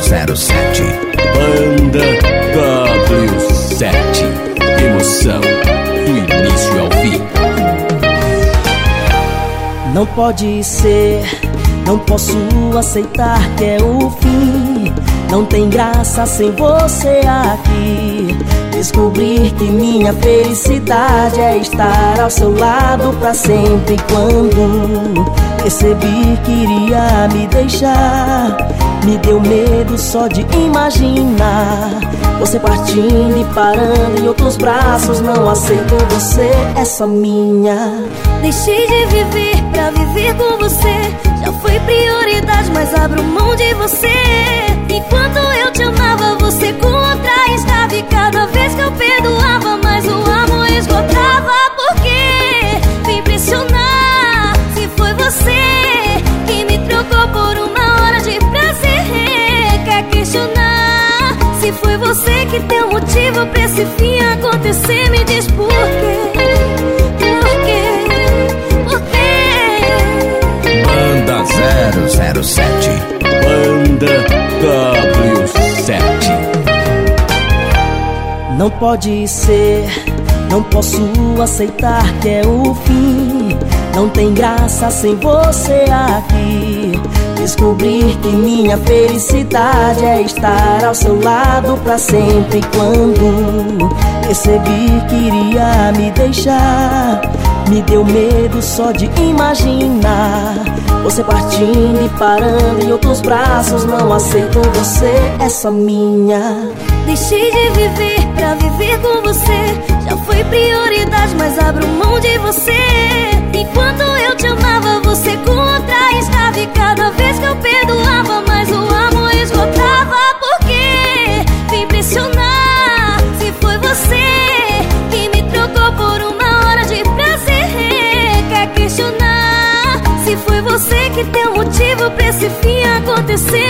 007 Banda W7 Emoção do início ao fim Não pode ser, não posso aceitar que é o fim Não tem graça sem você aqui Descobrir que minha felicidade é estar ao seu lado pra sempre Quando percebi que iria me deixar Me deu medo só de imaginar Você partindo e parando em outros braços. Não aceito você, é só minha. Deixei de viver pra viver com você. Já foi prioridade, mas abro mão de você questionar Se foi você que deu motivo pra esse fim acontecer Me diz por quê Por quê? Por quê? Banda 007 Banda W7 Não pode ser, não posso aceitar que é o fim. Não tem graça sem você aqui. Descobrir que minha felicidade é estar ao seu lado pra sempre. Quando percebi que iria me deixar, me deu medo só de imaginar. Você partindo e parando em outros braços. Não aceito você, é só minha. Deixei de viver pra viver com você Já foi prioridade, mas abro mão de você que deu motivo pra esse fim acontecer